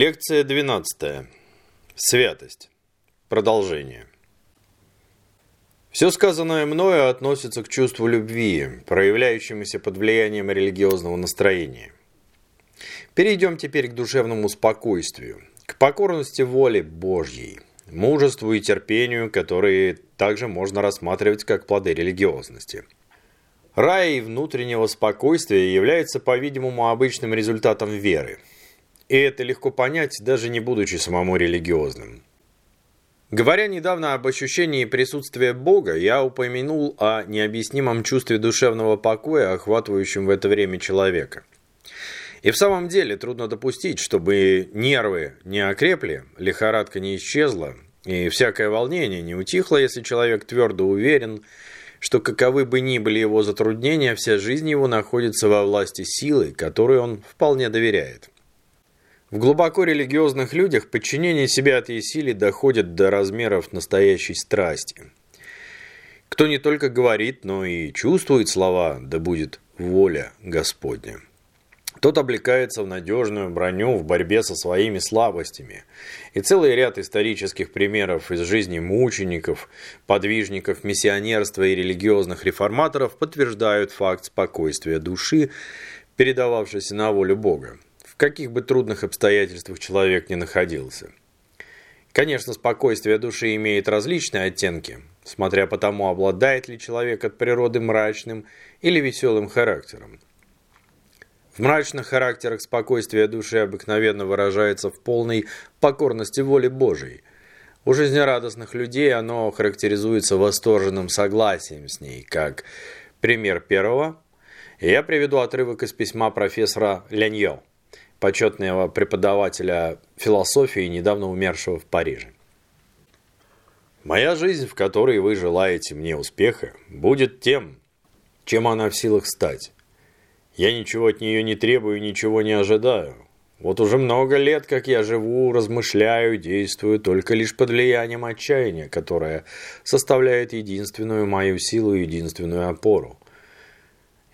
Лекция 12. Святость. Продолжение. Все сказанное мною относится к чувству любви, проявляющемуся под влиянием религиозного настроения. Перейдем теперь к душевному спокойствию, к покорности воле Божьей, мужеству и терпению, которые также можно рассматривать как плоды религиозности. Рай внутреннего спокойствия является, по-видимому, обычным результатом веры – и это легко понять, даже не будучи самому религиозным. Говоря недавно об ощущении присутствия Бога, я упомянул о необъяснимом чувстве душевного покоя, охватывающем в это время человека. И в самом деле трудно допустить, чтобы нервы не окрепли, лихорадка не исчезла, и всякое волнение не утихло, если человек твердо уверен, что каковы бы ни были его затруднения, вся жизнь его находится во власти силы, которой он вполне доверяет. В глубоко религиозных людях подчинение себя от силе доходит до размеров настоящей страсти. Кто не только говорит, но и чувствует слова «да будет воля Господня». Тот облекается в надежную броню в борьбе со своими слабостями. И целый ряд исторических примеров из жизни мучеников, подвижников миссионерства и религиозных реформаторов подтверждают факт спокойствия души, передававшейся на волю Бога каких бы трудных обстоятельствах человек ни находился. Конечно, спокойствие души имеет различные оттенки, смотря по тому, обладает ли человек от природы мрачным или веселым характером. В мрачных характерах спокойствие души обыкновенно выражается в полной покорности воле Божией. У жизнерадостных людей оно характеризуется восторженным согласием с ней, как пример первого. Я приведу отрывок из письма профессора Леньо почетного преподавателя философии, недавно умершего в Париже. Моя жизнь, в которой вы желаете мне успеха, будет тем, чем она в силах стать. Я ничего от нее не требую, ничего не ожидаю. Вот уже много лет, как я живу, размышляю, действую только лишь под влиянием отчаяния, которое составляет единственную мою силу и единственную опору.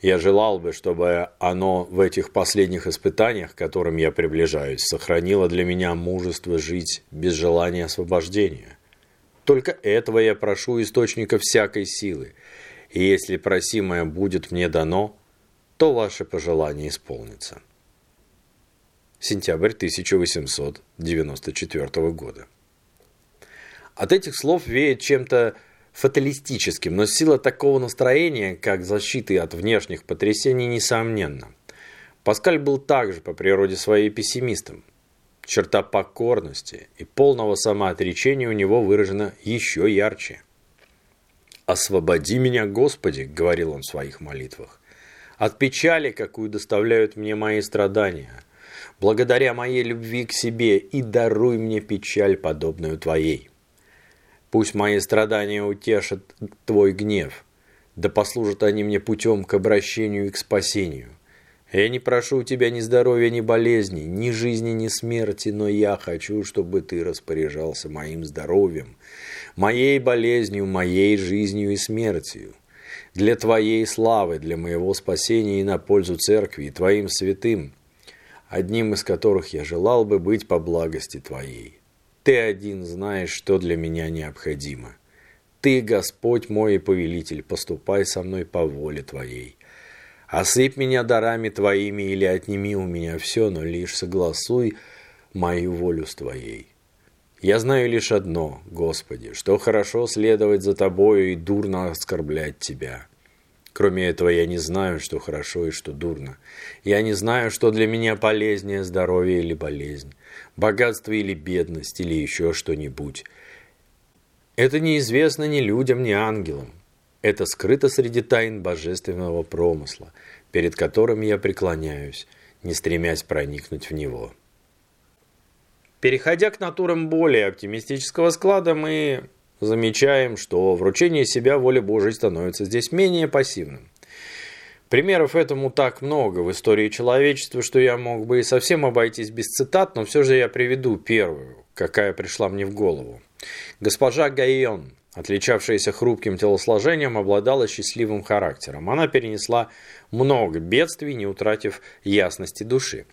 Я желал бы, чтобы оно в этих последних испытаниях, к которым я приближаюсь, сохранило для меня мужество жить без желания освобождения. Только этого я прошу источника всякой силы, и если просимое будет мне дано, то ваше пожелание исполнится. Сентябрь 1894 года. От этих слов веет чем-то фаталистическим, но сила такого настроения, как защиты от внешних потрясений, несомненна. Паскаль был также по природе своей пессимистом. Черта покорности и полного самоотречения у него выражена еще ярче. «Освободи меня, Господи!» – говорил он в своих молитвах. «От печали, какую доставляют мне мои страдания, благодаря моей любви к себе, и даруй мне печаль, подобную Твоей». Пусть мои страдания утешат Твой гнев, да послужат они мне путем к обращению и к спасению. Я не прошу у Тебя ни здоровья, ни болезни, ни жизни, ни смерти, но я хочу, чтобы Ты распоряжался моим здоровьем, моей болезнью, моей жизнью и смертью. Для Твоей славы, для моего спасения и на пользу Церкви и Твоим святым, одним из которых я желал бы быть по благости Твоей. Ты один знаешь, что для меня необходимо. Ты, Господь мой и повелитель, поступай со мной по воле Твоей. Осыпь меня дарами Твоими или отними у меня все, но лишь согласуй мою волю с Твоей. Я знаю лишь одно, Господи, что хорошо следовать за Тобою и дурно оскорблять Тебя. Кроме этого, я не знаю, что хорошо и что дурно. Я не знаю, что для меня полезнее, здоровье или болезнь богатство или бедность, или еще что-нибудь. Это неизвестно ни людям, ни ангелам. Это скрыто среди тайн божественного промысла, перед которым я преклоняюсь, не стремясь проникнуть в него. Переходя к натурам более оптимистического склада, мы замечаем, что вручение себя воле Божией становится здесь менее пассивным. Примеров этому так много в истории человечества, что я мог бы и совсем обойтись без цитат, но все же я приведу первую, какая пришла мне в голову. Госпожа Гайон, отличавшаяся хрупким телосложением, обладала счастливым характером. Она перенесла много бедствий, не утратив ясности души.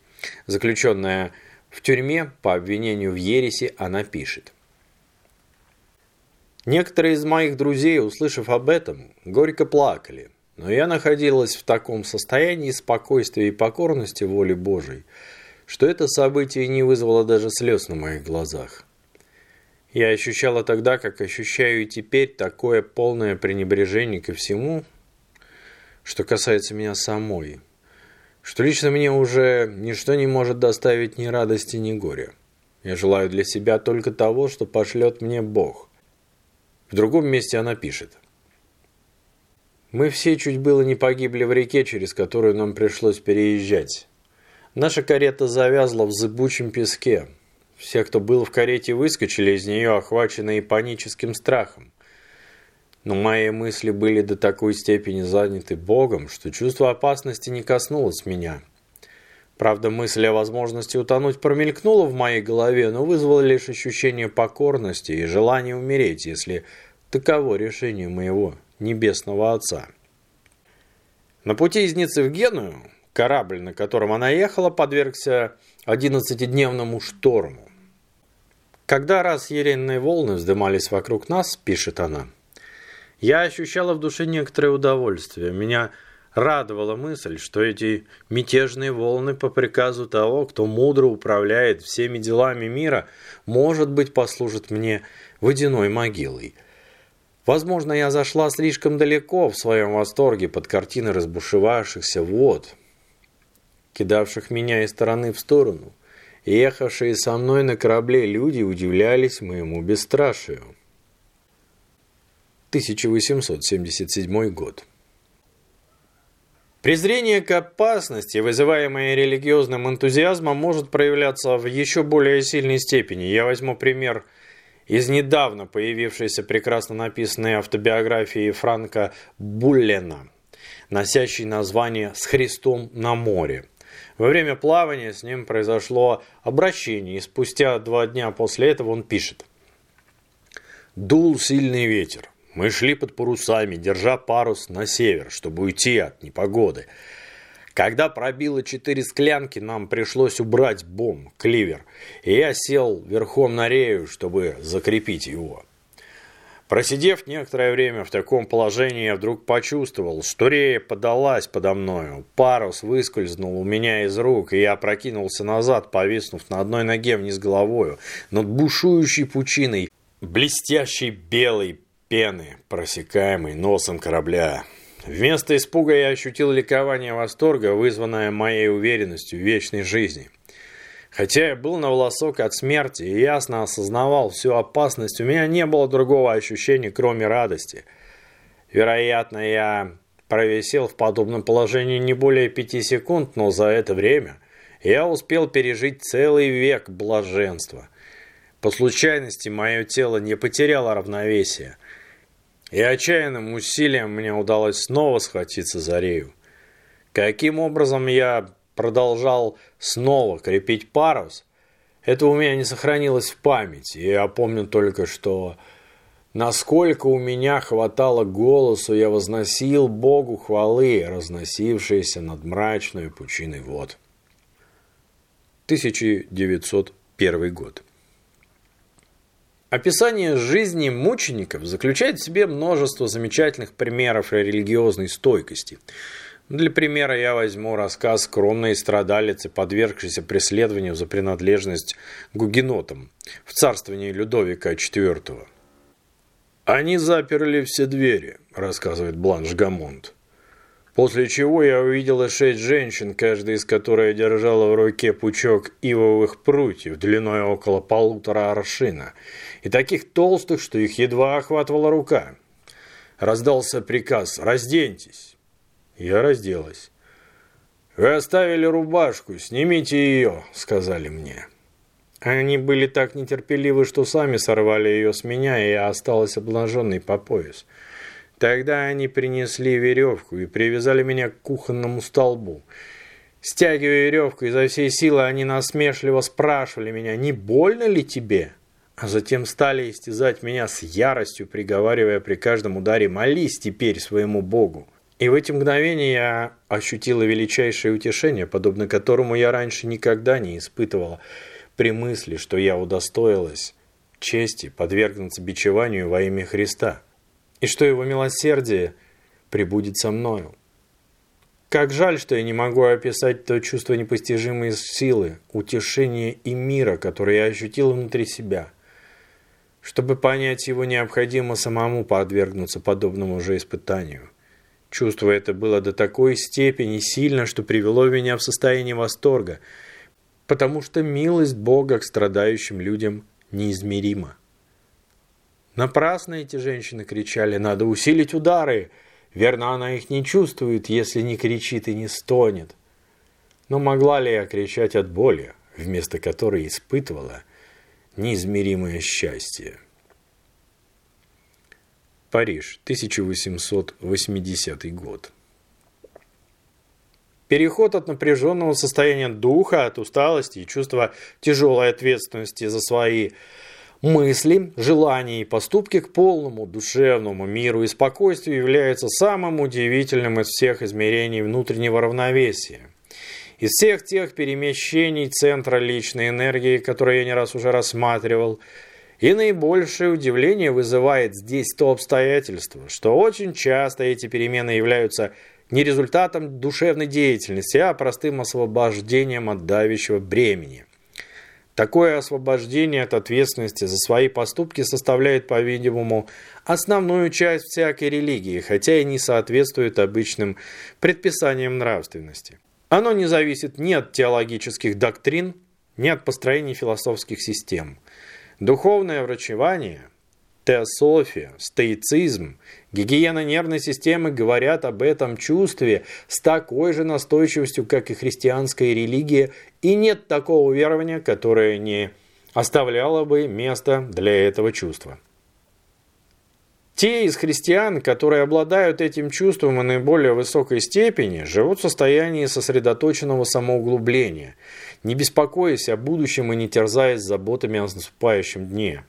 Заключенная В тюрьме по обвинению в ереси она пишет. Некоторые из моих друзей, услышав об этом, горько плакали, но я находилась в таком состоянии спокойствия и покорности воли Божией, что это событие не вызвало даже слез на моих глазах. Я ощущала тогда, как ощущаю и теперь, такое полное пренебрежение ко всему, что касается меня самой, что лично мне уже ничто не может доставить ни радости, ни горя. Я желаю для себя только того, что пошлет мне Бог. В другом месте она пишет. Мы все чуть было не погибли в реке, через которую нам пришлось переезжать. Наша карета завязла в зыбучем песке. Все, кто был в карете, выскочили из нее, охваченные паническим страхом. Но мои мысли были до такой степени заняты Богом, что чувство опасности не коснулось меня. Правда, мысль о возможности утонуть промелькнула в моей голове, но вызвала лишь ощущение покорности и желание умереть, если таково решение моего небесного Отца. На пути из Ниццы в Геную корабль, на котором она ехала, подвергся 11-дневному шторму. Когда раз еренные волны вздымались вокруг нас, пишет она, я ощущала в душе некоторое удовольствие. Меня радовала мысль, что эти мятежные волны по приказу того, кто мудро управляет всеми делами мира, может быть, послужат мне водяной могилой – Возможно, я зашла слишком далеко в своем восторге под картины разбушевавшихся вод, кидавших меня из стороны в сторону. Ехавшие со мной на корабле люди удивлялись моему бесстрашию. 1877 год. Презрение к опасности, вызываемое религиозным энтузиазмом, может проявляться в еще более сильной степени. Я возьму пример – из недавно появившейся прекрасно написанной автобиографии Франка Буллена, носящей название «С Христом на море». Во время плавания с ним произошло обращение, и спустя два дня после этого он пишет. «Дул сильный ветер. Мы шли под парусами, держа парус на север, чтобы уйти от непогоды. Когда пробило четыре склянки, нам пришлось убрать бом, кливер, и я сел верхом на рею, чтобы закрепить его. Просидев некоторое время в таком положении, я вдруг почувствовал, что рея подалась подо мною. Парус выскользнул у меня из рук, и я прокинулся назад, повиснув на одной ноге вниз головою, над бушующей пучиной блестящей белой пены, просекаемой носом корабля. Вместо испуга я ощутил ликование восторга, вызванное моей уверенностью в вечной жизни. Хотя я был на волосок от смерти и ясно осознавал всю опасность, у меня не было другого ощущения, кроме радости. Вероятно, я провисел в подобном положении не более пяти секунд, но за это время я успел пережить целый век блаженства. По случайности мое тело не потеряло равновесия – и отчаянным усилием мне удалось снова схватиться за Рею. Каким образом я продолжал снова крепить парус, это у меня не сохранилось в памяти. Я помню только, что насколько у меня хватало голосу, я возносил Богу хвалы, разносившиеся над мрачной пучиной вод. 1901 год. Описание жизни мучеников заключает в себе множество замечательных примеров религиозной стойкости. Для примера я возьму рассказ скромной страдалицы, подвергшейся преследованию за принадлежность гугенотам в царствовании Людовика IV. «Они заперли все двери», – рассказывает Бланш Гамонт. После чего я увидела шесть женщин, каждая из которых держала в руке пучок ивовых прутьев длиной около полутора аршина, и таких толстых, что их едва охватывала рука. Раздался приказ «Разденьтесь». Я разделась. «Вы оставили рубашку, снимите ее», — сказали мне. Они были так нетерпеливы, что сами сорвали ее с меня, и я осталась обнаженной по пояс. Тогда они принесли веревку и привязали меня к кухонному столбу. Стягивая веревку изо всей силы, они насмешливо спрашивали меня, не больно ли тебе? А затем стали истязать меня с яростью, приговаривая при каждом ударе «молись теперь своему Богу». И в эти мгновения я ощутила величайшее утешение, подобно которому я раньше никогда не испытывала. при мысли, что я удостоилась чести подвергнуться бичеванию во имя Христа, и что его милосердие пребудет со мною. Как жаль, что я не могу описать то чувство непостижимой силы, утешения и мира, которое я ощутил внутри себя. Чтобы понять его, необходимо самому подвергнуться подобному же испытанию. Чувство это было до такой степени сильно, что привело меня в состояние восторга, потому что милость Бога к страдающим людям неизмерима. Напрасно эти женщины кричали «надо усилить удары», Верно, она их не чувствует, если не кричит и не стонет. Но могла ли я кричать от боли, вместо которой испытывала неизмеримое счастье? Париж, 1880 год. Переход от напряженного состояния духа, от усталости и чувства тяжелой ответственности за свои Мысли, желания и поступки к полному душевному миру и спокойствию являются самым удивительным из всех измерений внутреннего равновесия. Из всех тех перемещений центра личной энергии, которые я не раз уже рассматривал, и наибольшее удивление вызывает здесь то обстоятельство, что очень часто эти перемены являются не результатом душевной деятельности, а простым освобождением от давящего бремени. Такое освобождение от ответственности за свои поступки составляет, по-видимому, основную часть всякой религии, хотя и не соответствует обычным предписаниям нравственности. Оно не зависит ни от теологических доктрин, ни от построения философских систем. Духовное врачевание Теософия, стоицизм, гигиена нервной системы говорят об этом чувстве с такой же настойчивостью, как и христианская религия, и нет такого верования, которое не оставляло бы место для этого чувства. Те из христиан, которые обладают этим чувством в наиболее высокой степени, живут в состоянии сосредоточенного самоуглубления, не беспокоясь о будущем и не терзаясь заботами о наступающем дне.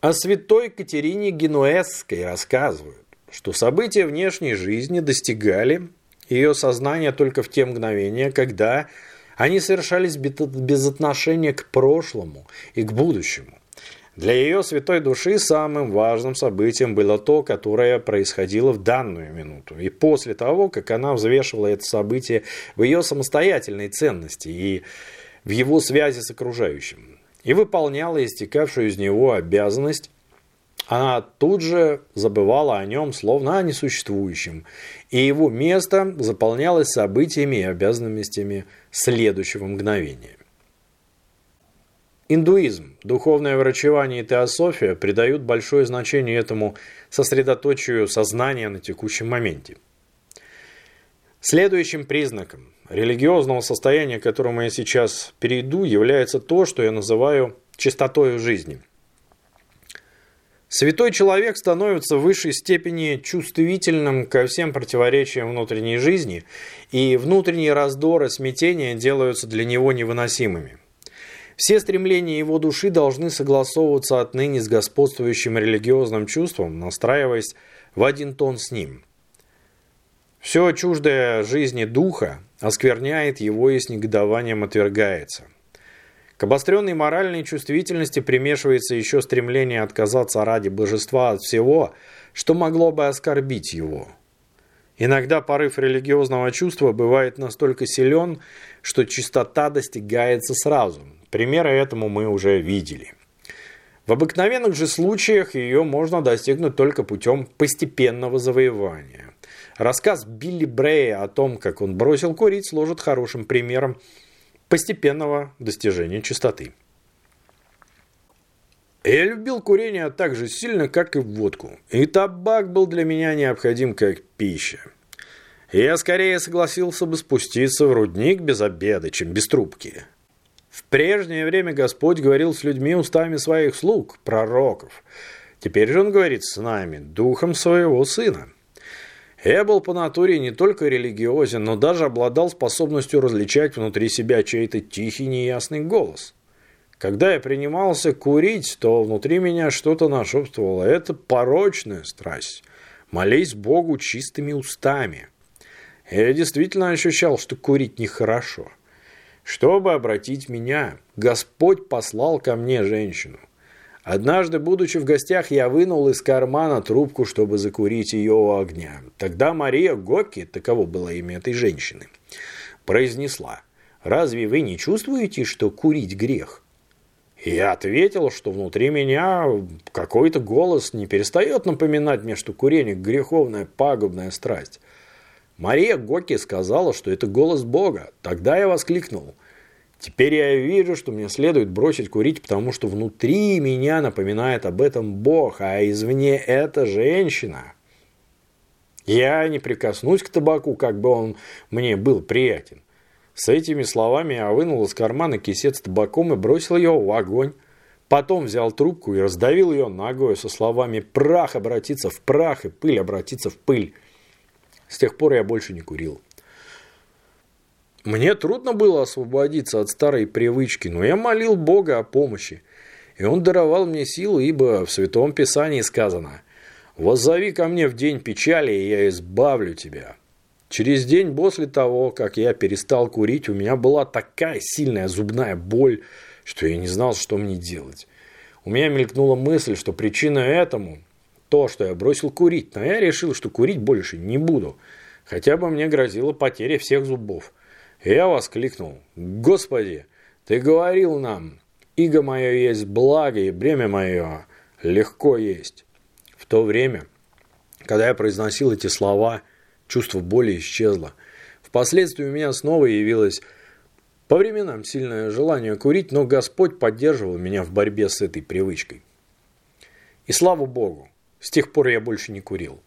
О святой Катерине Генуэзской рассказывают, что события внешней жизни достигали ее сознания только в те мгновения, когда они совершались без отношения к прошлому и к будущему. Для ее святой души самым важным событием было то, которое происходило в данную минуту. И после того, как она взвешивала это событие в ее самостоятельной ценности и в его связи с окружающим и выполняла истекавшую из него обязанность, она тут же забывала о нем, словно о несуществующем, и его место заполнялось событиями и обязанностями следующего мгновения. Индуизм, духовное врачевание и теософия придают большое значение этому сосредоточию сознания на текущем моменте. Следующим признаком религиозного состояния, к которому я сейчас перейду, является то, что я называю чистотой жизни. Святой человек становится в высшей степени чувствительным ко всем противоречиям внутренней жизни, и внутренние раздоры, смятения делаются для него невыносимыми. Все стремления его души должны согласовываться отныне с господствующим религиозным чувством, настраиваясь в один тон с ним – все чуждое жизни духа оскверняет его и с негодованием отвергается. К обостренной моральной чувствительности примешивается еще стремление отказаться ради божества от всего, что могло бы оскорбить его. Иногда порыв религиозного чувства бывает настолько силен, что чистота достигается сразу. Примеры этому мы уже видели. В обыкновенных же случаях ее можно достигнуть только путем постепенного завоевания. Рассказ Билли Брея о том, как он бросил курить, служит хорошим примером постепенного достижения чистоты. Я любил курение так же сильно, как и водку. И табак был для меня необходим как пища. Я скорее согласился бы спуститься в рудник без обеда, чем без трубки. В прежнее время Господь говорил с людьми устами своих слуг, пророков. Теперь же Он говорит с нами, духом своего Сына. Я был по натуре не только религиозен, но даже обладал способностью различать внутри себя чей-то тихий неясный голос. Когда я принимался курить, то внутри меня что-то нашептывало. Это порочная страсть. Молись Богу чистыми устами. Я действительно ощущал, что курить нехорошо. Чтобы обратить меня. Господь послал ко мне женщину. Однажды, будучи в гостях, я вынул из кармана трубку, чтобы закурить ее у огня. Тогда Мария Гокки, таково было имя этой женщины, произнесла, «Разве вы не чувствуете, что курить грех?» я ответил, что внутри меня какой-то голос не перестает напоминать мне, что курение – греховная, пагубная страсть. Мария Гокки сказала, что это голос Бога. Тогда я воскликнул. Теперь я вижу, что мне следует бросить курить, потому что внутри меня напоминает об этом Бог, а извне это женщина. Я не прикоснусь к табаку, как бы он мне был приятен. С этими словами я вынул из кармана кисет с табаком и бросил его в огонь. Потом взял трубку и раздавил ее ногой со словами «прах обратится в прах и пыль обратится в пыль». С тех пор я больше не курил. Мне трудно было освободиться от старой привычки, но я молил Бога о помощи. И Он даровал мне силу, ибо в Святом Писании сказано «Воззови ко мне в день печали, и я избавлю тебя». Через день после того, как я перестал курить, у меня была такая сильная зубная боль, что я не знал, что мне делать. У меня мелькнула мысль, что причина этому то, что я бросил курить, но я решил, что курить больше не буду. Хотя бы мне грозила потеря всех зубов. Я воскликнул, «Господи, ты говорил нам, иго мое есть благо, и бремя мое легко есть». В то время, когда я произносил эти слова – Чувство боли исчезло. Впоследствии у меня снова явилось по временам сильное желание курить, но Господь поддерживал меня в борьбе с этой привычкой. И слава Богу, с тех пор я больше не курил.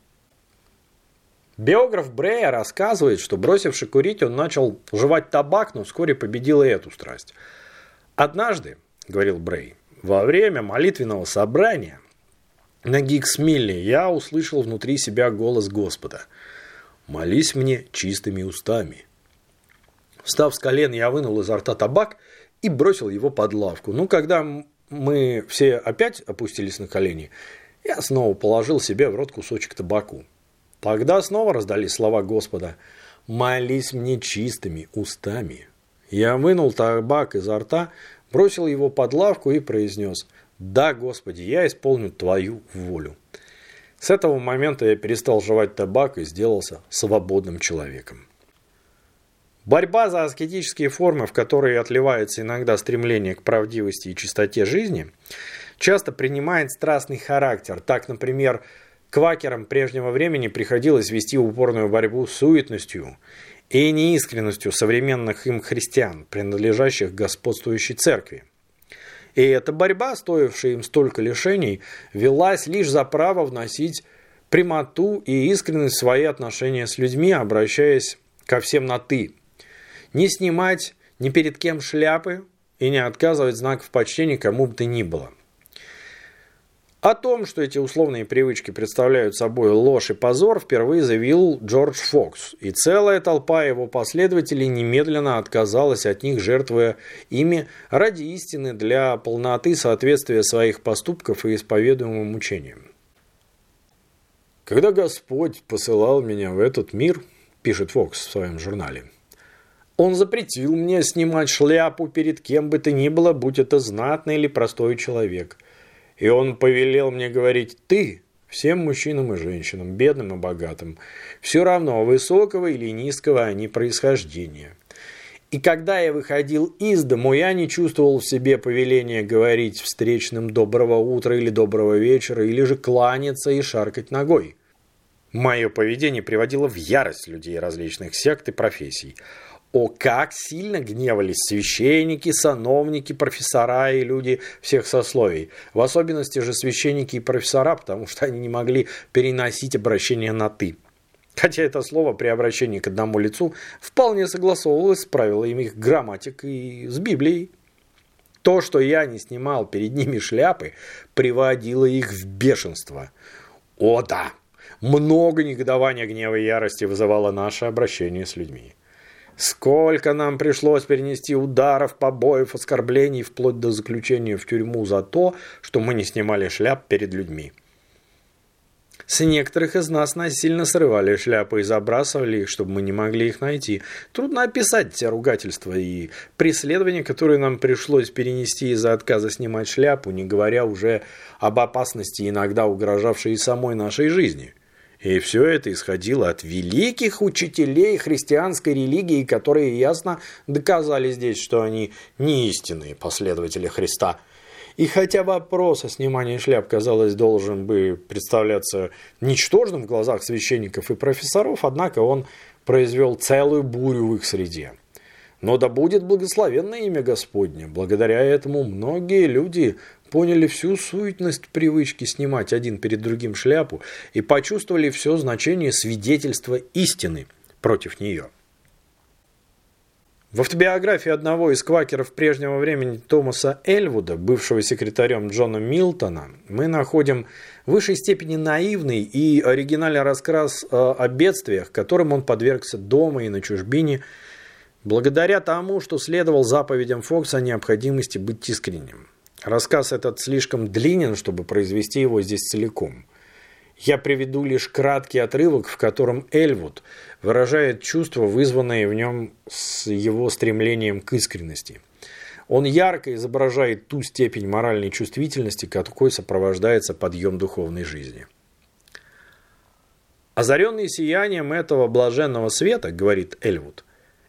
Биограф Брея рассказывает, что бросивши курить, он начал жевать табак, но вскоре победил и эту страсть. «Однажды, — говорил Брей, — во время молитвенного собрания на Гиксмилле я услышал внутри себя голос Господа — молись мне чистыми устами. Встав с колен, я вынул изо рта табак и бросил его под лавку. Ну, когда мы все опять опустились на колени, я снова положил себе в рот кусочек табаку. Тогда снова раздались слова Господа «Молись мне чистыми устами». Я вынул табак изо рта, бросил его под лавку и произнес «Да, Господи, я исполню Твою волю». С этого момента я перестал жевать табак и сделался свободным человеком. Борьба за аскетические формы, в которые отливается иногда стремление к правдивости и чистоте жизни, часто принимает страстный характер. Так, например, квакерам прежнего времени приходилось вести упорную борьбу с суетностью и неискренностью современных им христиан, принадлежащих господствующей церкви. И эта борьба, стоившая им столько лишений, велась лишь за право вносить прямоту и искренность в свои отношения с людьми, обращаясь ко всем на «ты». Не снимать ни перед кем шляпы и не отказывать знаков почтения кому бы то ни было. О том, что эти условные привычки представляют собой ложь и позор, впервые заявил Джордж Фокс, и целая толпа его последователей немедленно отказалась от них, жертвуя ими ради истины для полноты соответствия своих поступков и исповедуемым учениям. «Когда Господь посылал меня в этот мир», – пишет Фокс в своем журнале, – «Он запретил мне снимать шляпу перед кем бы то ни было, будь это знатный или простой человек». И он повелел мне говорить «ты» всем мужчинам и женщинам, бедным и богатым, все равно высокого или низкого они происхождения. И когда я выходил из дому, я не чувствовал в себе повеления говорить встречным «доброго утра» или «доброго вечера», или же кланяться и шаркать ногой. Мое поведение приводило в ярость людей различных сект и профессий – о, как сильно гневались священники, сановники, профессора и люди всех сословий. В особенности же священники и профессора, потому что они не могли переносить обращение на «ты». Хотя это слово при обращении к одному лицу вполне согласовывалось с правилами их грамматик и с Библией. То, что я не снимал перед ними шляпы, приводило их в бешенство. О да, много негодования, гнева и ярости вызывало наше обращение с людьми. Сколько нам пришлось перенести ударов, побоев, оскорблений, вплоть до заключения в тюрьму за то, что мы не снимали шляп перед людьми. С некоторых из нас насильно срывали шляпы и забрасывали их, чтобы мы не могли их найти. Трудно описать те ругательства и преследования, которые нам пришлось перенести из-за отказа снимать шляпу, не говоря уже об опасности, иногда угрожавшей и самой нашей жизни. И все это исходило от великих учителей христианской религии, которые ясно доказали здесь, что они не истинные последователи Христа – и хотя вопрос о снимании шляп, казалось, должен бы представляться ничтожным в глазах священников и профессоров, однако он произвел целую бурю в их среде. Но да будет благословенное имя Господне. Благодаря этому многие люди поняли всю суетность привычки снимать один перед другим шляпу и почувствовали все значение свидетельства истины против нее. В автобиографии одного из квакеров прежнего времени Томаса Эльвуда, бывшего секретарем Джона Милтона, мы находим в высшей степени наивный и оригинальный рассказ о бедствиях, которым он подвергся дома и на чужбине, благодаря тому, что следовал заповедям Фокса о необходимости быть искренним. Рассказ этот слишком длинен, чтобы произвести его здесь целиком – я приведу лишь краткий отрывок, в котором Эльвуд выражает чувства, вызванные в нем с его стремлением к искренности. Он ярко изображает ту степень моральной чувствительности, какой сопровождается подъем духовной жизни. Озаренный сиянием этого блаженного света, говорит Эльвуд,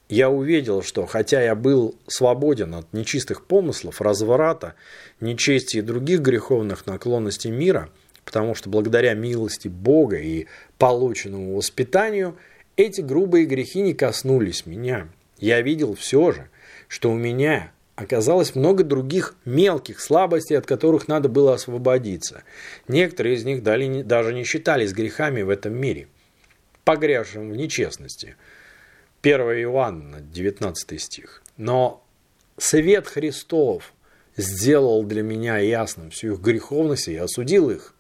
я увидел, что хотя я был свободен от нечистых помыслов, разврата, нечести и других греховных наклонностей мира – потому что благодаря милости Бога и полученному воспитанию эти грубые грехи не коснулись меня. Я видел все же, что у меня оказалось много других мелких слабостей, от которых надо было освободиться. Некоторые из них даже не считались грехами в этом мире, погрязшим в нечестности. 1 Иоанна, 19 стих. Но свет Христов сделал для меня ясным всю их греховность и осудил их.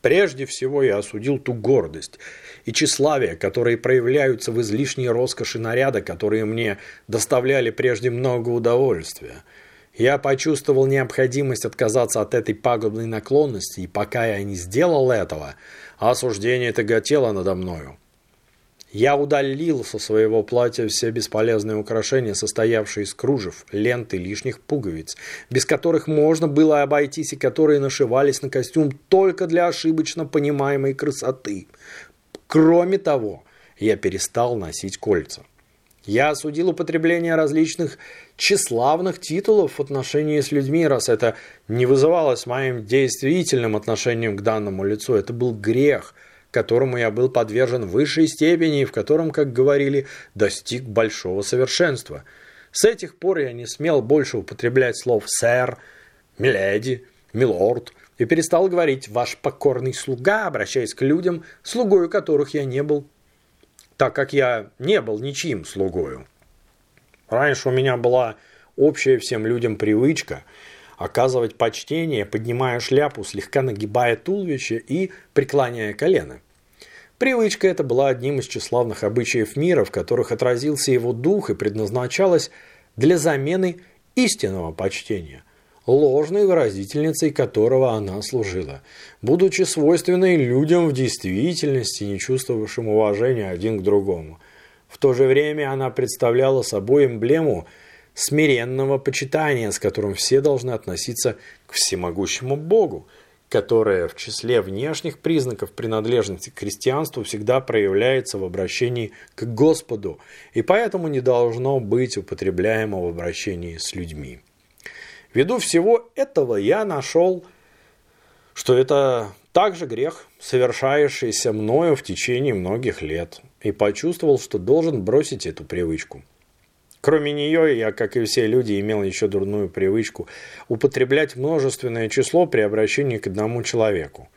Прежде всего я осудил ту гордость и тщеславие, которые проявляются в излишней роскоши наряда, которые мне доставляли прежде много удовольствия. Я почувствовал необходимость отказаться от этой пагубной наклонности, и пока я не сделал этого, осуждение тяготело надо мною. Я удалил со своего платья все бесполезные украшения, состоявшие из кружев, лент и лишних пуговиц, без которых можно было обойтись и которые нашивались на костюм только для ошибочно понимаемой красоты. Кроме того, я перестал носить кольца. Я осудил употребление различных тщеславных титулов в отношении с людьми, раз это не вызывалось моим действительным отношением к данному лицу. Это был грех – которому я был подвержен высшей степени и в котором, как говорили, достиг большого совершенства. С этих пор я не смел больше употреблять слов «сэр», «миледи», «милорд» и перестал говорить «ваш покорный слуга», обращаясь к людям, слугою которых я не был, так как я не был ничьим слугою. Раньше у меня была общая всем людям привычка – оказывать почтение, поднимая шляпу, слегка нагибая туловище и преклоняя колено. Привычка эта была одним из тщеславных обычаев мира, в которых отразился его дух и предназначалась для замены истинного почтения, ложной выразительницей которого она служила, будучи свойственной людям в действительности, не чувствовавшим уважения один к другому. В то же время она представляла собой эмблему – смиренного почитания, с которым все должны относиться к всемогущему Богу, которое в числе внешних признаков принадлежности к христианству всегда проявляется в обращении к Господу и поэтому не должно быть употребляемо в обращении с людьми. Ввиду всего этого я нашел, что это также грех, совершающийся мною в течение многих лет, и почувствовал, что должен бросить эту привычку. Кроме нее, я, как и все люди, имел еще дурную привычку употреблять множественное число при обращении к одному человеку.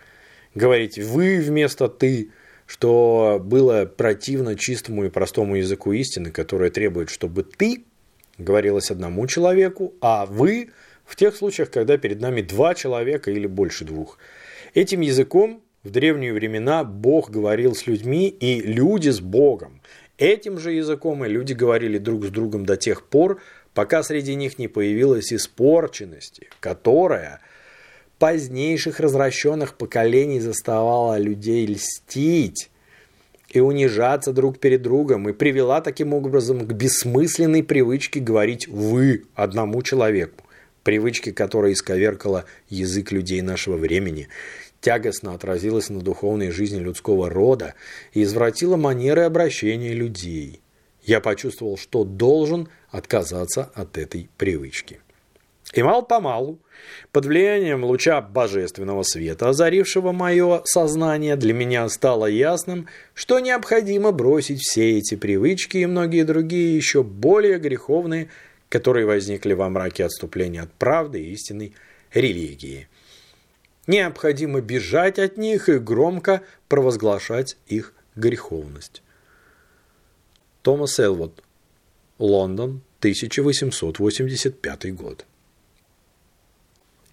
Говорить «вы» вместо «ты», что было противно чистому и простому языку истины, которое требует, чтобы «ты» говорилось одному человеку, а «вы» в тех случаях, когда перед нами два человека или больше двух. Этим языком в древние времена Бог говорил с людьми и люди с Богом. Этим же языком и люди говорили друг с другом до тех пор, пока среди них не появилась испорченность, которая позднейших развращенных поколений заставала людей льстить и унижаться друг перед другом и привела таким образом к бессмысленной привычке говорить «вы» одному человеку, привычке, которая исковеркала язык людей нашего времени, тягостно отразилась на духовной жизни людского рода и извратила манеры обращения людей. Я почувствовал, что должен отказаться от этой привычки. И мало-помалу, под влиянием луча божественного света, озарившего мое сознание, для меня стало ясным, что необходимо бросить все эти привычки и многие другие, еще более греховные, которые возникли во мраке отступления от правды и истинной религии. Необходимо бежать от них и громко провозглашать их греховность. Томас Элвуд, Лондон, 1885 год.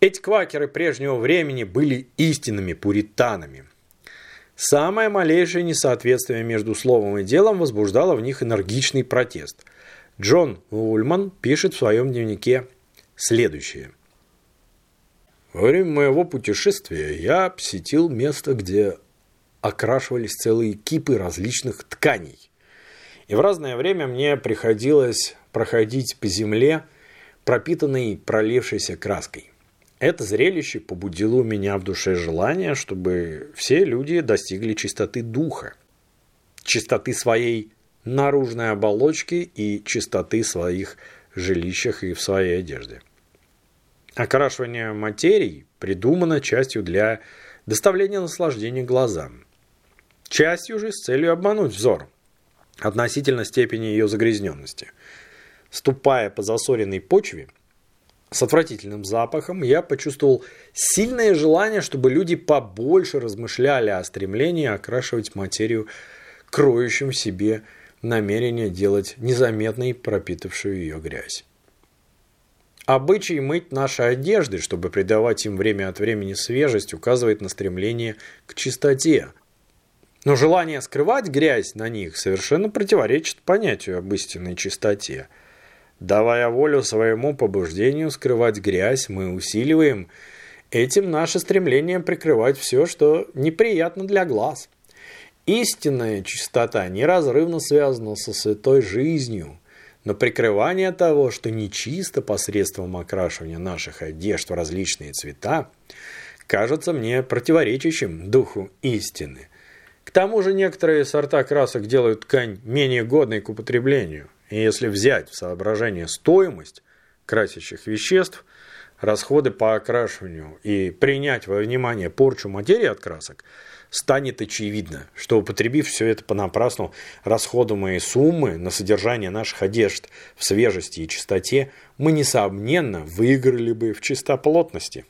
Эти квакеры прежнего времени были истинными пуританами. Самое малейшее несоответствие между словом и делом возбуждало в них энергичный протест. Джон Ульман пишет в своем дневнике следующее. Во время моего путешествия я посетил место, где окрашивались целые кипы различных тканей. И в разное время мне приходилось проходить по земле, пропитанной пролившейся краской. Это зрелище побудило у меня в душе желание, чтобы все люди достигли чистоты духа, чистоты своей наружной оболочки и чистоты своих жилищах и в своей одежде. Окрашивание материй придумано частью для доставления наслаждения глазам, частью же с целью обмануть взор относительно степени ее загрязненности. Ступая по засоренной почве – с отвратительным запахом, я почувствовал сильное желание, чтобы люди побольше размышляли о стремлении окрашивать материю, кроющим в себе намерение делать незаметной пропитавшую ее грязь. Обычай мыть наши одежды, чтобы придавать им время от времени свежесть, указывает на стремление к чистоте. Но желание скрывать грязь на них совершенно противоречит понятию об истинной чистоте – Давая волю своему побуждению скрывать грязь, мы усиливаем этим наше стремление прикрывать все, что неприятно для глаз. Истинная чистота неразрывно связана со святой жизнью, но прикрывание того, что нечисто посредством окрашивания наших одежд в различные цвета, кажется мне противоречащим духу истины. К тому же некоторые сорта красок делают ткань менее годной к употреблению. И если взять в соображение стоимость красящих веществ, расходы по окрашиванию и принять во внимание порчу материи от красок, станет очевидно, что употребив все это понапрасну расходуемые суммы на содержание наших одежд в свежести и чистоте, мы, несомненно, выиграли бы в чистоплотности.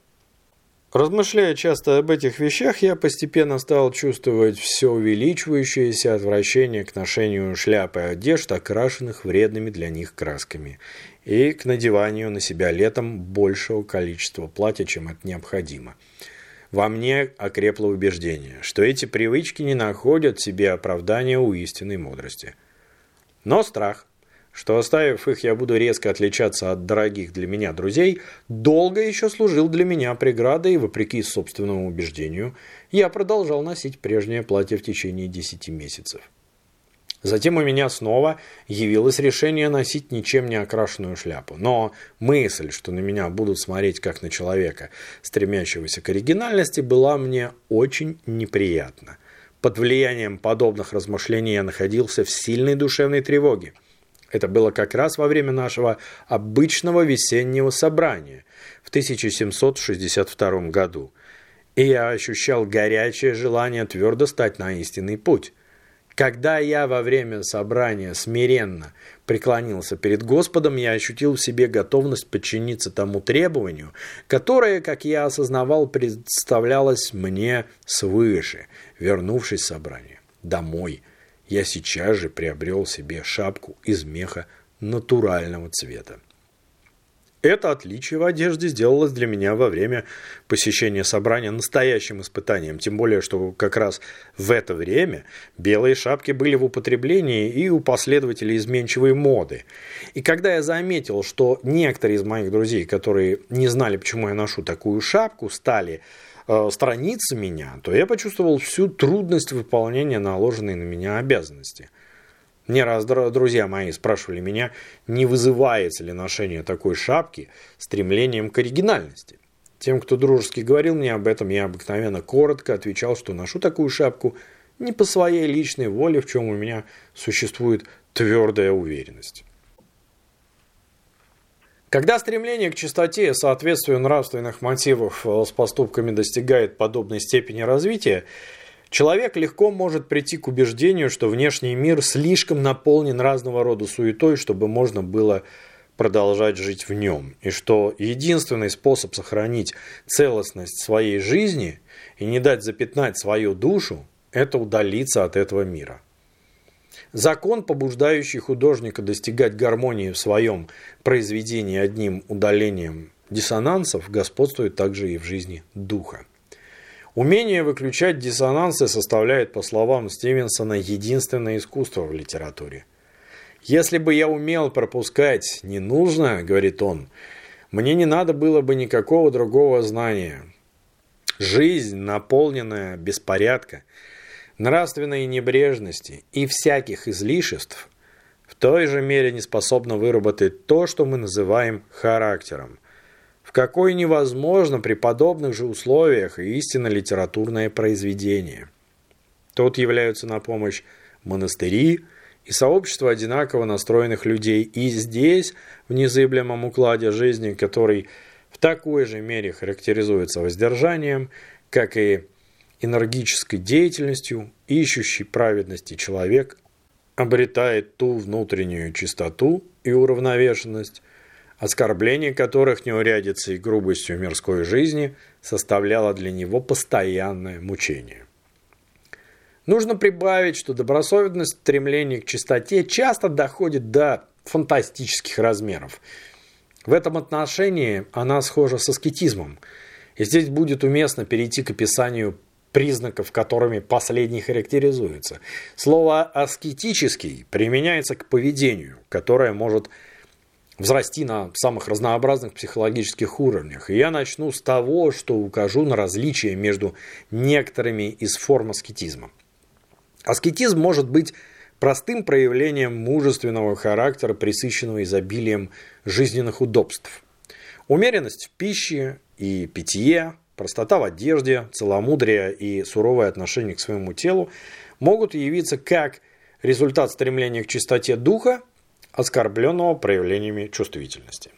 Размышляя часто об этих вещах, я постепенно стал чувствовать все увеличивающееся отвращение к ношению шляп и одежд, окрашенных вредными для них красками, и к надеванию на себя летом большего количества платья, чем это необходимо. Во мне окрепло убеждение, что эти привычки не находят себе оправдания у истинной мудрости. Но страх, что оставив их, я буду резко отличаться от дорогих для меня друзей, долго еще служил для меня преградой, и, вопреки собственному убеждению, я продолжал носить прежнее платье в течение 10 месяцев. Затем у меня снова явилось решение носить ничем не окрашенную шляпу. Но мысль, что на меня будут смотреть как на человека, стремящегося к оригинальности, была мне очень неприятна. Под влиянием подобных размышлений я находился в сильной душевной тревоге. Это было как раз во время нашего обычного весеннего собрания в 1762 году. И я ощущал горячее желание твердо стать на истинный путь. Когда я во время собрания смиренно преклонился перед Господом, я ощутил в себе готовность подчиниться тому требованию, которое, как я осознавал, представлялось мне свыше, вернувшись в собрание, домой – я сейчас же приобрел себе шапку из меха натурального цвета. Это отличие в одежде сделалось для меня во время посещения собрания настоящим испытанием, тем более, что как раз в это время белые шапки были в употреблении и у последователей изменчивой моды. И когда я заметил, что некоторые из моих друзей, которые не знали, почему я ношу такую шапку, стали э, сторониться меня, то я почувствовал всю трудность выполнения наложенной на меня обязанности – не раз друзья мои спрашивали меня, не вызывается ли ношение такой шапки стремлением к оригинальности. Тем, кто дружески говорил мне об этом, я обыкновенно коротко отвечал, что ношу такую шапку не по своей личной воле, в чем у меня существует твердая уверенность. Когда стремление к чистоте и соответствию нравственных мотивов э, с поступками достигает подобной степени развития, Человек легко может прийти к убеждению, что внешний мир слишком наполнен разного рода суетой, чтобы можно было продолжать жить в нем, и что единственный способ сохранить целостность своей жизни и не дать запятнать свою душу – это удалиться от этого мира. Закон, побуждающий художника достигать гармонии в своем произведении одним удалением диссонансов, господствует также и в жизни духа. Умение выключать диссонансы составляет, по словам Стивенсона, единственное искусство в литературе. «Если бы я умел пропускать ненужное, — говорит он, — мне не надо было бы никакого другого знания. Жизнь, наполненная беспорядка, нравственной небрежности и всяких излишеств, в той же мере не способна выработать то, что мы называем характером в какой невозможно при подобных же условиях истинно литературное произведение. Тут являются на помощь монастыри и сообщества одинаково настроенных людей. И здесь, в незыблемом укладе жизни, который в такой же мере характеризуется воздержанием, как и энергической деятельностью, ищущий праведности человек обретает ту внутреннюю чистоту и уравновешенность, оскорбление которых неурядицей и грубостью мирской жизни составляло для него постоянное мучение. Нужно прибавить, что добросовестность стремление к чистоте часто доходит до фантастических размеров. В этом отношении она схожа с аскетизмом. И здесь будет уместно перейти к описанию признаков, которыми последний характеризуется. Слово «аскетический» применяется к поведению, которое может взрасти на самых разнообразных психологических уровнях. И я начну с того, что укажу на различия между некоторыми из форм аскетизма. Аскетизм может быть простым проявлением мужественного характера, присыщенного изобилием жизненных удобств. Умеренность в пище и питье, простота в одежде, целомудрие и суровое отношение к своему телу могут явиться как результат стремления к чистоте духа, оскорбленного проявлениями чувствительности.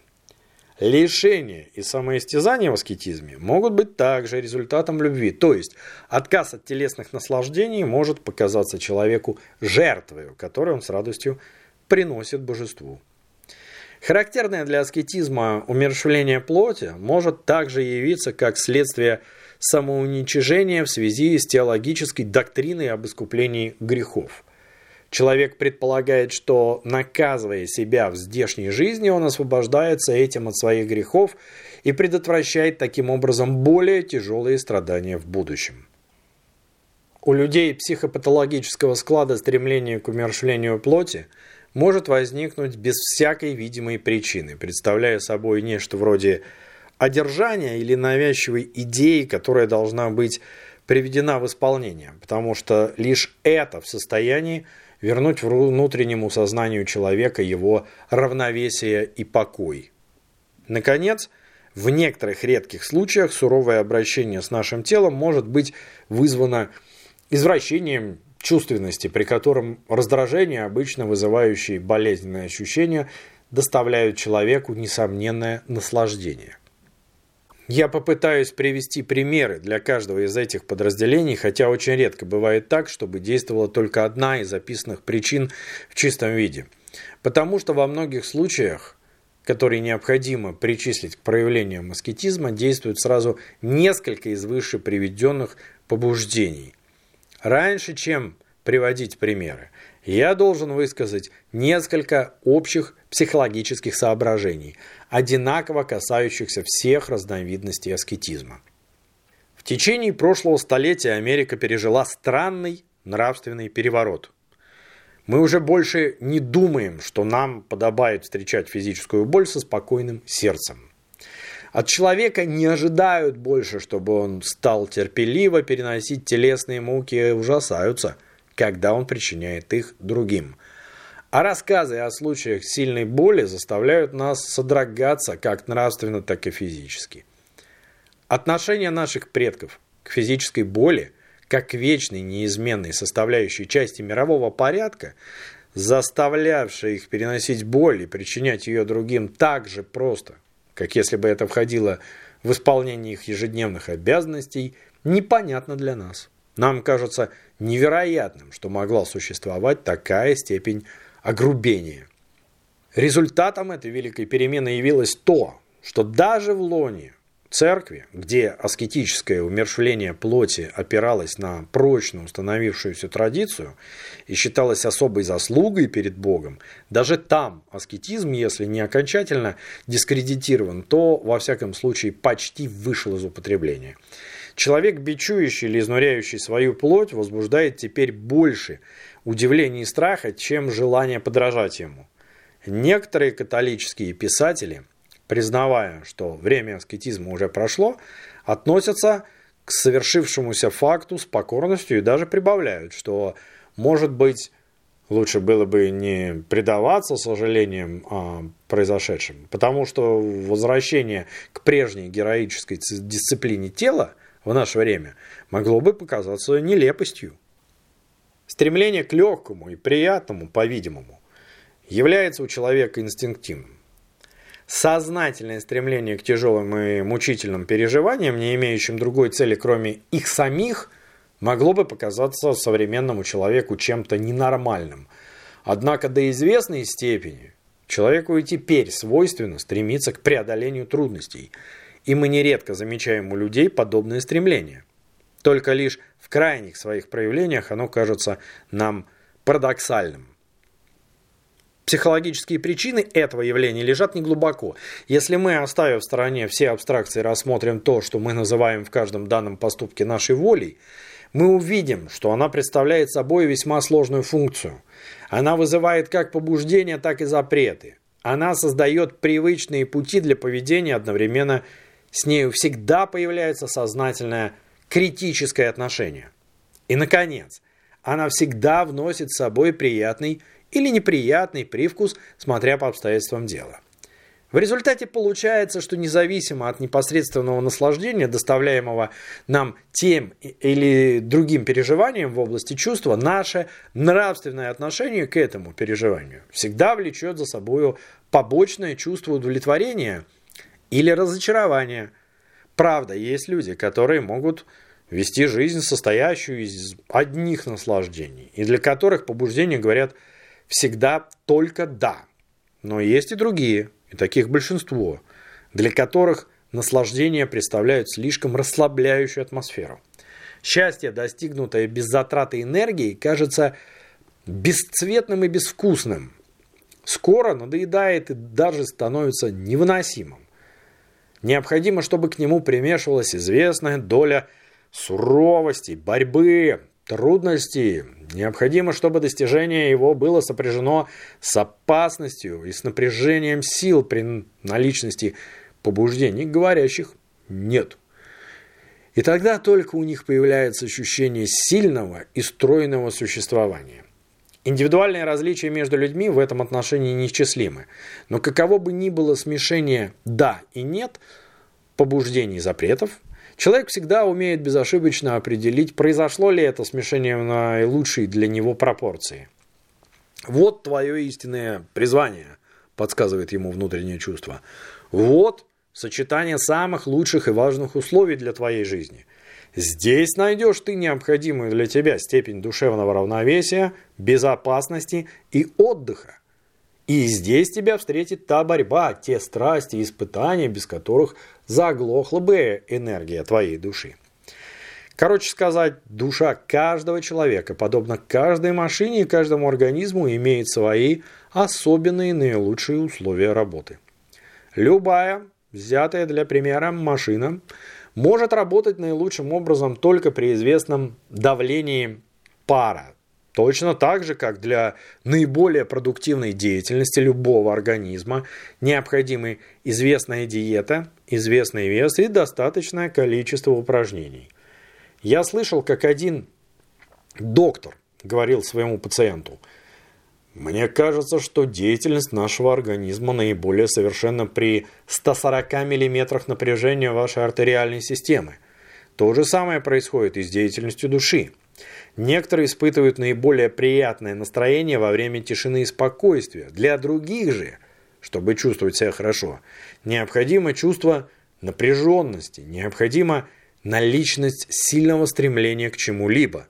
Лишение и самоистязание в аскетизме могут быть также результатом любви, то есть отказ от телесных наслаждений может показаться человеку жертвой, которую он с радостью приносит божеству. Характерное для аскетизма умершвление плоти может также явиться как следствие самоуничижения в связи с теологической доктриной об искуплении грехов – Человек предполагает, что наказывая себя в здешней жизни, он освобождается этим от своих грехов и предотвращает таким образом более тяжелые страдания в будущем. У людей психопатологического склада стремления к умершлению плоти может возникнуть без всякой видимой причины, представляя собой нечто вроде одержания или навязчивой идеи, которая должна быть приведена в исполнение, потому что лишь это в состоянии вернуть внутреннему сознанию человека его равновесие и покой. Наконец, в некоторых редких случаях суровое обращение с нашим телом может быть вызвано извращением чувственности, при котором раздражение, обычно вызывающие болезненные ощущения, доставляют человеку несомненное наслаждение. Я попытаюсь привести примеры для каждого из этих подразделений, хотя очень редко бывает так, чтобы действовала только одна из описанных причин в чистом виде. Потому что во многих случаях, которые необходимо причислить к проявлениям аскетизма, действуют сразу несколько из выше приведенных побуждений. Раньше, чем приводить примеры, я должен высказать несколько общих психологических соображений, одинаково касающихся всех разновидностей аскетизма. В течение прошлого столетия Америка пережила странный нравственный переворот. Мы уже больше не думаем, что нам подобает встречать физическую боль со спокойным сердцем. От человека не ожидают больше, чтобы он стал терпеливо переносить телесные муки и ужасаются, когда он причиняет их другим. А рассказы о случаях сильной боли заставляют нас содрогаться как нравственно, так и физически. Отношение наших предков к физической боли – как вечной неизменной составляющей части мирового порядка, заставлявшей их переносить боль и причинять ее другим так же просто, как если бы это входило в исполнение их ежедневных обязанностей, непонятно для нас. Нам кажется невероятным, что могла существовать такая степень огрубения. Результатом этой великой перемены явилось то, что даже в лоне церкви, где аскетическое умершвление плоти опиралось на прочно установившуюся традицию и считалось особой заслугой перед Богом, даже там аскетизм, если не окончательно дискредитирован, то, во всяком случае, почти вышел из употребления. Человек, бичующий или изнуряющий свою плоть, возбуждает теперь больше удивления и страха, чем желание подражать ему. Некоторые католические писатели – признавая, что время аскетизма уже прошло, относятся к совершившемуся факту с покорностью и даже прибавляют, что, может быть, лучше было бы не предаваться сожалениям о произошедшем, потому что возвращение к прежней героической дисциплине тела в наше время могло бы показаться нелепостью. Стремление к легкому и приятному, по-видимому, является у человека инстинктивным сознательное стремление к тяжелым и мучительным переживаниям, не имеющим другой цели, кроме их самих, могло бы показаться современному человеку чем-то ненормальным. Однако до известной степени человеку и теперь свойственно стремиться к преодолению трудностей, и мы нередко замечаем у людей подобное стремление. Только лишь в крайних своих проявлениях оно кажется нам парадоксальным. Психологические причины этого явления лежат неглубоко. Если мы, оставив в стороне все абстракции, рассмотрим то, что мы называем в каждом данном поступке нашей волей, мы увидим, что она представляет собой весьма сложную функцию. Она вызывает как побуждения, так и запреты. Она создает привычные пути для поведения, одновременно с нею всегда появляется сознательное критическое отношение. И, наконец, она всегда вносит с собой приятный или неприятный привкус, смотря по обстоятельствам дела. В результате получается, что независимо от непосредственного наслаждения, доставляемого нам тем или другим переживанием в области чувства, наше нравственное отношение к этому переживанию всегда влечет за собой побочное чувство удовлетворения или разочарования. Правда, есть люди, которые могут вести жизнь, состоящую из одних наслаждений, и для которых побуждения говорят – всегда только «да». Но есть и другие, и таких большинство, для которых наслаждение представляют слишком расслабляющую атмосферу. Счастье, достигнутое без затраты энергии, кажется бесцветным и безвкусным. Скоро надоедает и даже становится невыносимым. Необходимо, чтобы к нему примешивалась известная доля суровости, борьбы, трудностей. Необходимо, чтобы достижение его было сопряжено с опасностью и с напряжением сил при наличности побуждений, говорящих «нет». И тогда только у них появляется ощущение сильного и стройного существования. Индивидуальные различия между людьми в этом отношении неисчислимы. Но каково бы ни было смешение «да» и «нет», побуждений и запретов – Человек всегда умеет безошибочно определить, произошло ли это смешение в наилучшей для него пропорции. Вот твое истинное призвание, подсказывает ему внутреннее чувство. Вот сочетание самых лучших и важных условий для твоей жизни. Здесь найдешь ты необходимую для тебя степень душевного равновесия, безопасности и отдыха. И здесь тебя встретит та борьба, те страсти и испытания, без которых заглохла бы энергия твоей души. Короче сказать, душа каждого человека, подобно каждой машине и каждому организму, имеет свои особенные наилучшие условия работы. Любая, взятая для примера, машина может работать наилучшим образом только при известном давлении пара. Точно так же, как для наиболее продуктивной деятельности любого организма необходимы известная диета, известный вес и достаточное количество упражнений. Я слышал, как один доктор говорил своему пациенту, «Мне кажется, что деятельность нашего организма наиболее совершенна при 140 мм напряжения вашей артериальной системы. То же самое происходит и с деятельностью души. Некоторые испытывают наиболее приятное настроение во время тишины и спокойствия. Для других же, чтобы чувствовать себя хорошо, необходимо чувство напряженности, необходимо наличность сильного стремления к чему-либо.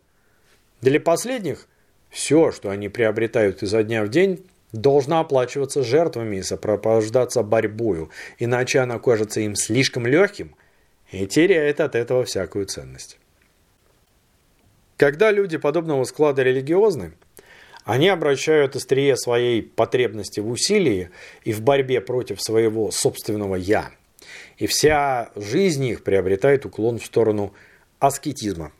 Для последних все, что они приобретают изо дня в день, должна оплачиваться жертвами и сопровождаться борьбою, иначе она кажется им слишком легким и теряет от этого всякую ценность. Когда люди подобного склада религиозны, они обращают острие своей потребности в усилии и в борьбе против своего собственного «я» и вся жизнь их приобретает уклон в сторону аскетизма.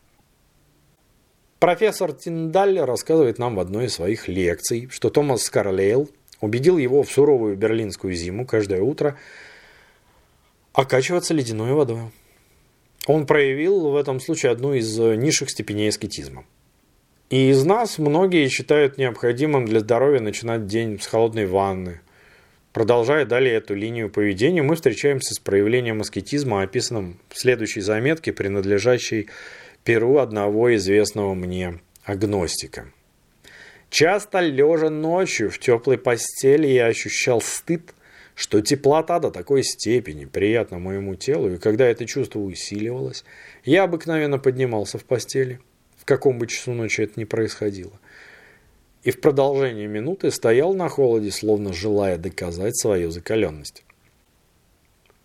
Профессор Тиндаль рассказывает нам в одной из своих лекций, что Томас Карлейл убедил его в суровую берлинскую зиму каждое утро окачиваться ледяной водой. Он проявил в этом случае одну из низших степеней аскетизма. И из нас многие считают необходимым для здоровья начинать день с холодной ванны, Продолжая далее эту линию поведения, мы встречаемся с проявлением аскетизма, описанным в следующей заметке, принадлежащей перу одного известного мне агностика. Часто лежа ночью в теплой постели я ощущал стыд, что теплота до такой степени приятна моему телу, и когда это чувство усиливалось, я обыкновенно поднимался в постели, в каком бы часу ночи это ни происходило и в продолжение минуты стоял на холоде, словно желая доказать свою закаленность.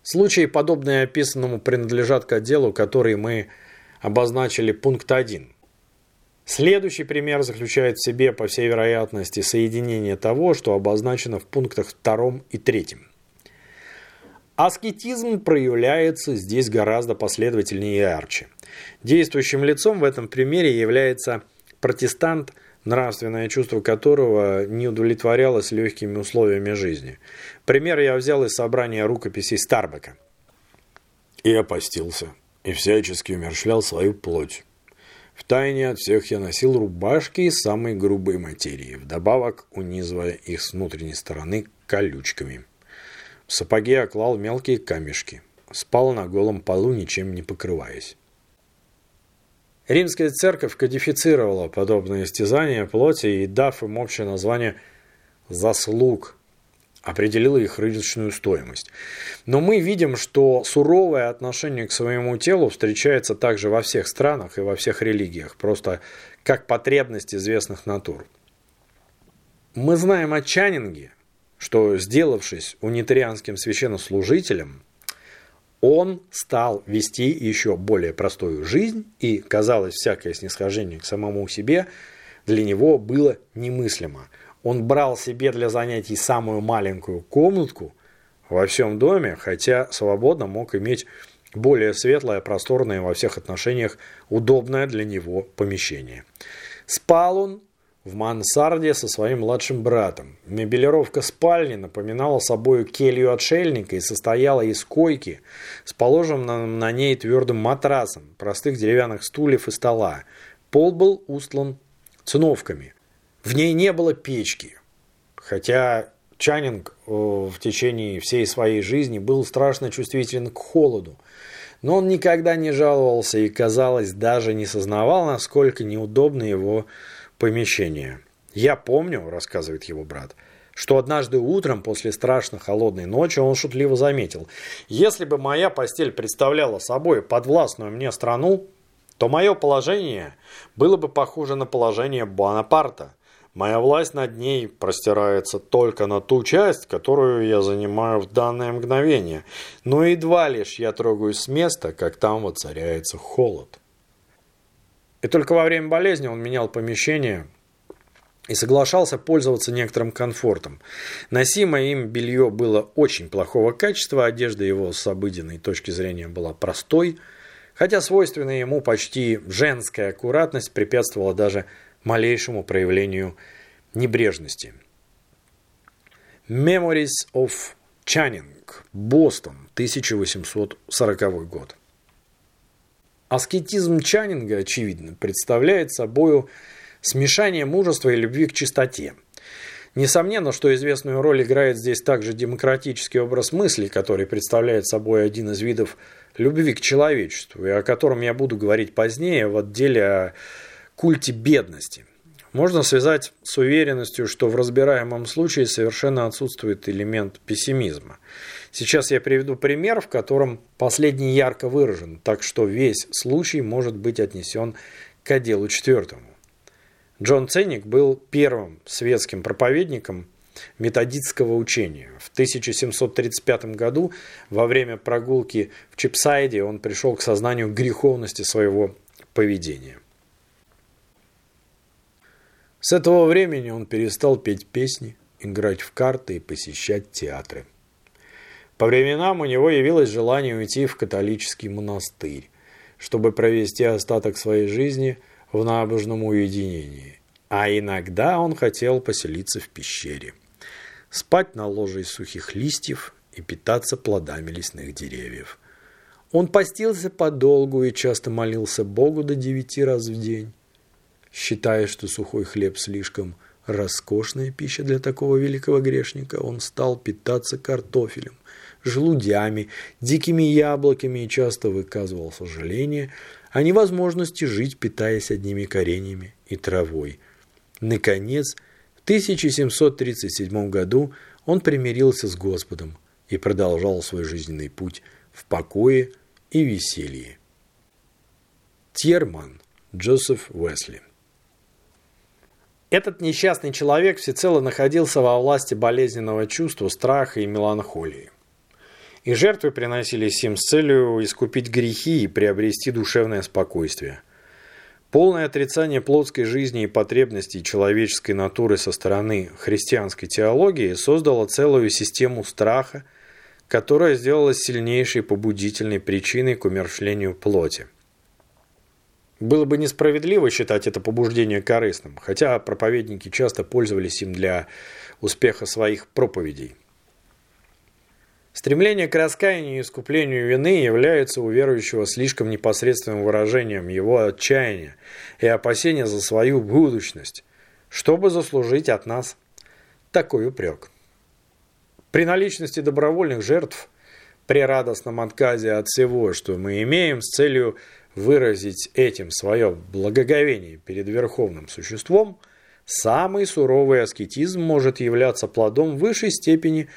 Случаи, подобные описанному, принадлежат к отделу, который мы обозначили пункт 1. Следующий пример заключает в себе, по всей вероятности, соединение того, что обозначено в пунктах 2 и 3. Аскетизм проявляется здесь гораздо последовательнее и ярче. Действующим лицом в этом примере является протестант – нравственное чувство которого не удовлетворялось легкими условиями жизни. Пример я взял из собрания рукописей Старбека. «И опостился, и всячески умершлял свою плоть. Втайне от всех я носил рубашки из самой грубой материи, вдобавок унизывая их с внутренней стороны колючками. В сапоге оклал мелкие камешки, спал на голом полу, ничем не покрываясь. Римская церковь кодифицировала подобные истязания плоти и, дав им общее название «заслуг», определила их рыночную стоимость. Но мы видим, что суровое отношение к своему телу встречается также во всех странах и во всех религиях, просто как потребность известных натур. Мы знаем о Чанинге, что, сделавшись унитарианским священнослужителем, он стал вести еще более простую жизнь, и, казалось, всякое снисхождение к самому себе для него было немыслимо. Он брал себе для занятий самую маленькую комнатку во всем доме, хотя свободно мог иметь более светлое, просторное во всех отношениях удобное для него помещение. Спал он в мансарде со своим младшим братом. Мебелировка спальни напоминала собой келью отшельника и состояла из койки с положенным на ней твердым матрасом, простых деревянных стульев и стола. Пол был устлан циновками. В ней не было печки, хотя Чанинг э, в течение всей своей жизни был страшно чувствителен к холоду. Но он никогда не жаловался и, казалось, даже не сознавал, насколько неудобно его помещение. «Я помню», – рассказывает его брат, – что однажды утром после страшно холодной ночи он шутливо заметил, «Если бы моя постель представляла собой подвластную мне страну, то мое положение было бы похоже на положение Бонапарта. Моя власть над ней простирается только на ту часть, которую я занимаю в данное мгновение, но едва лишь я трогаюсь с места, как там воцаряется холод». И только во время болезни он менял помещение и соглашался пользоваться некоторым комфортом. Носимое им белье было очень плохого качества, одежда его с обыденной точки зрения была простой, хотя свойственная ему почти женская аккуратность препятствовала даже малейшему проявлению небрежности. Memories of Channing, Бостон, 1840 год. Аскетизм Чаннинга, очевидно, представляет собою смешание мужества и любви к чистоте. Несомненно, что известную роль играет здесь также демократический образ мысли, который представляет собой один из видов любви к человечеству, и о котором я буду говорить позднее в отделе о культе бедности. Можно связать с уверенностью, что в разбираемом случае совершенно отсутствует элемент пессимизма. Сейчас я приведу пример, в котором последний ярко выражен, так что весь случай может быть отнесен к отделу четвертому. Джон Ценник был первым светским проповедником методистского учения. В 1735 году во время прогулки в Чипсайде он пришел к сознанию греховности своего поведения. С этого времени он перестал петь песни, играть в карты и посещать театры. По временам у него явилось желание уйти в католический монастырь, чтобы провести остаток своей жизни в набожном уединении. А иногда он хотел поселиться в пещере, спать на ложе из сухих листьев и питаться плодами лесных деревьев. Он постился подолгу и часто молился Богу до девяти раз в день считая, что сухой хлеб слишком роскошная пища для такого великого грешника, он стал питаться картофелем, желудями, дикими яблоками и часто выказывал сожаление о невозможности жить, питаясь одними кореньями и травой. Наконец, в 1737 году он примирился с Господом и продолжал свой жизненный путь в покое и веселье. Тьерман Джозеф Уэсли этот несчастный человек всецело находился во власти болезненного чувства, страха и меланхолии. И жертвы приносились им с целью искупить грехи и приобрести душевное спокойствие. Полное отрицание плотской жизни и потребностей человеческой натуры со стороны христианской теологии создало целую систему страха, которая сделалась сильнейшей побудительной причиной к умершлению плоти. Было бы несправедливо считать это побуждение корыстным, хотя проповедники часто пользовались им для успеха своих проповедей. Стремление к раскаянию и искуплению вины является у верующего слишком непосредственным выражением его отчаяния и опасения за свою будущность, чтобы заслужить от нас такой упрек. При наличности добровольных жертв, при радостном отказе от всего, что мы имеем, с целью выразить этим свое благоговение перед верховным существом, самый суровый аскетизм может являться плодом высшей степени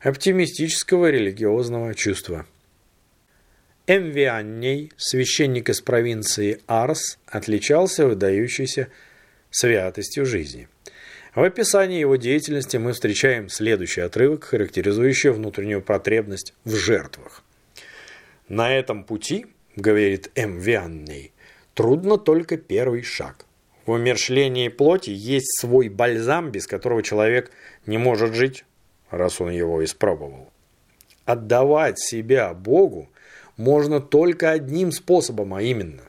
оптимистического религиозного чувства. Эмвианней, священник из провинции Арс, отличался выдающейся святостью жизни. В описании его деятельности мы встречаем следующий отрывок, характеризующий внутреннюю потребность в жертвах. На этом пути говорит М. Вианней, трудно только первый шаг. В умершлении плоти есть свой бальзам, без которого человек не может жить, раз он его испробовал. Отдавать себя Богу можно только одним способом, а именно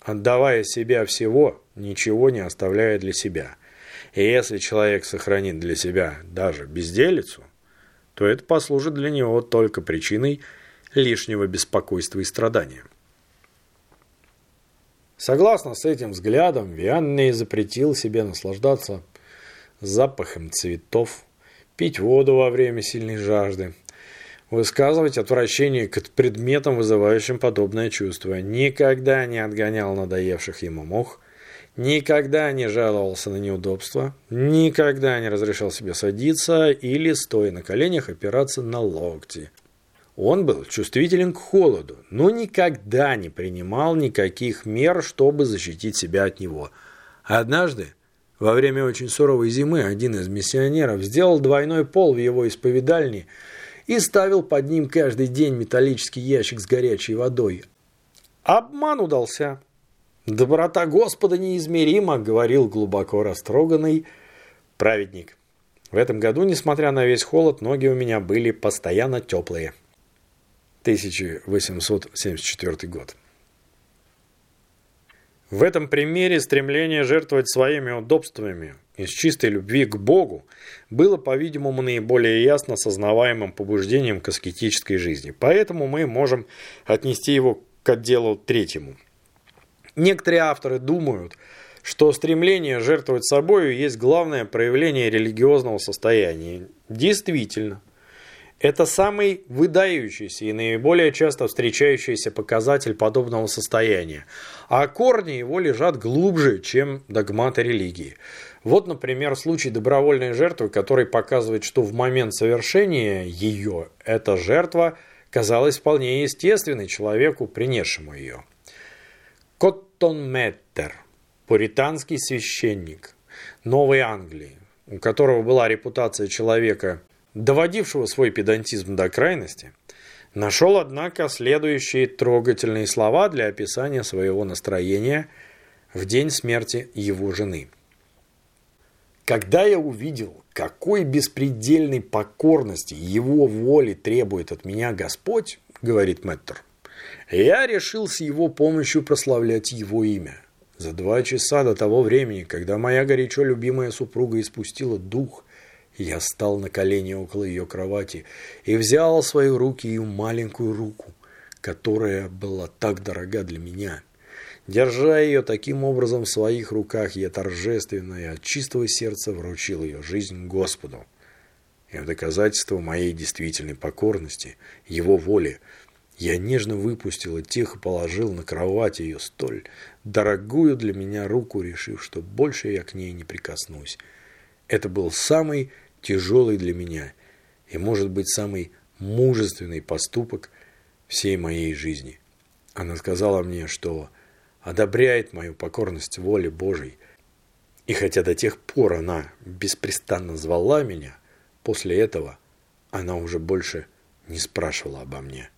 отдавая себя всего, ничего не оставляя для себя. И если человек сохранит для себя даже безделицу, то это послужит для него только причиной – лишнего беспокойства и страдания. Согласно с этим взглядом, Вианней запретил себе наслаждаться запахом цветов, пить воду во время сильной жажды, высказывать отвращение к предметам, вызывающим подобное чувство, никогда не отгонял надоевших ему мох, никогда не жаловался на неудобства, никогда не разрешал себе садиться или, стоя на коленях, опираться на локти. Он был чувствителен к холоду, но никогда не принимал никаких мер, чтобы защитить себя от него. Однажды, во время очень суровой зимы, один из миссионеров сделал двойной пол в его исповедальне и ставил под ним каждый день металлический ящик с горячей водой. Обман удался. Доброта Господа неизмерима, говорил глубоко растроганный праведник. В этом году, несмотря на весь холод, ноги у меня были постоянно теплые. 1874 год. В этом примере стремление жертвовать своими удобствами из чистой любви к Богу было, по-видимому, наиболее ясно сознаваемым побуждением к аскетической жизни. Поэтому мы можем отнести его к отделу третьему. Некоторые авторы думают, что стремление жертвовать собой есть главное проявление религиозного состояния. Действительно, это самый выдающийся и наиболее часто встречающийся показатель подобного состояния, а корни его лежат глубже, чем догматы религии. Вот, например, случай добровольной жертвы, который показывает, что в момент совершения ее эта жертва казалась вполне естественной человеку, принесшему ее. Коттон Меттер, пуританский священник Новой Англии, у которого была репутация человека – доводившего свой педантизм до крайности, нашел, однако, следующие трогательные слова для описания своего настроения в день смерти его жены. «Когда я увидел, какой беспредельной покорности его воли требует от меня Господь, — говорит Мэттер, — я решил с его помощью прославлять его имя. За два часа до того времени, когда моя горячо любимая супруга испустила дух, я встал на колени около ее кровати и взял в свои руки ее маленькую руку, которая была так дорога для меня. Держа ее таким образом в своих руках, я торжественно и от чистого сердца вручил ее жизнь Господу. И в доказательство моей действительной покорности, его воли, я нежно выпустил и положил на кровать ее столь дорогую для меня руку, решив, что больше я к ней не прикоснусь. Это был самый тяжелый для меня и, может быть, самый мужественный поступок всей моей жизни. Она сказала мне, что одобряет мою покорность воле Божией. И хотя до тех пор она беспрестанно звала меня, после этого она уже больше не спрашивала обо мне.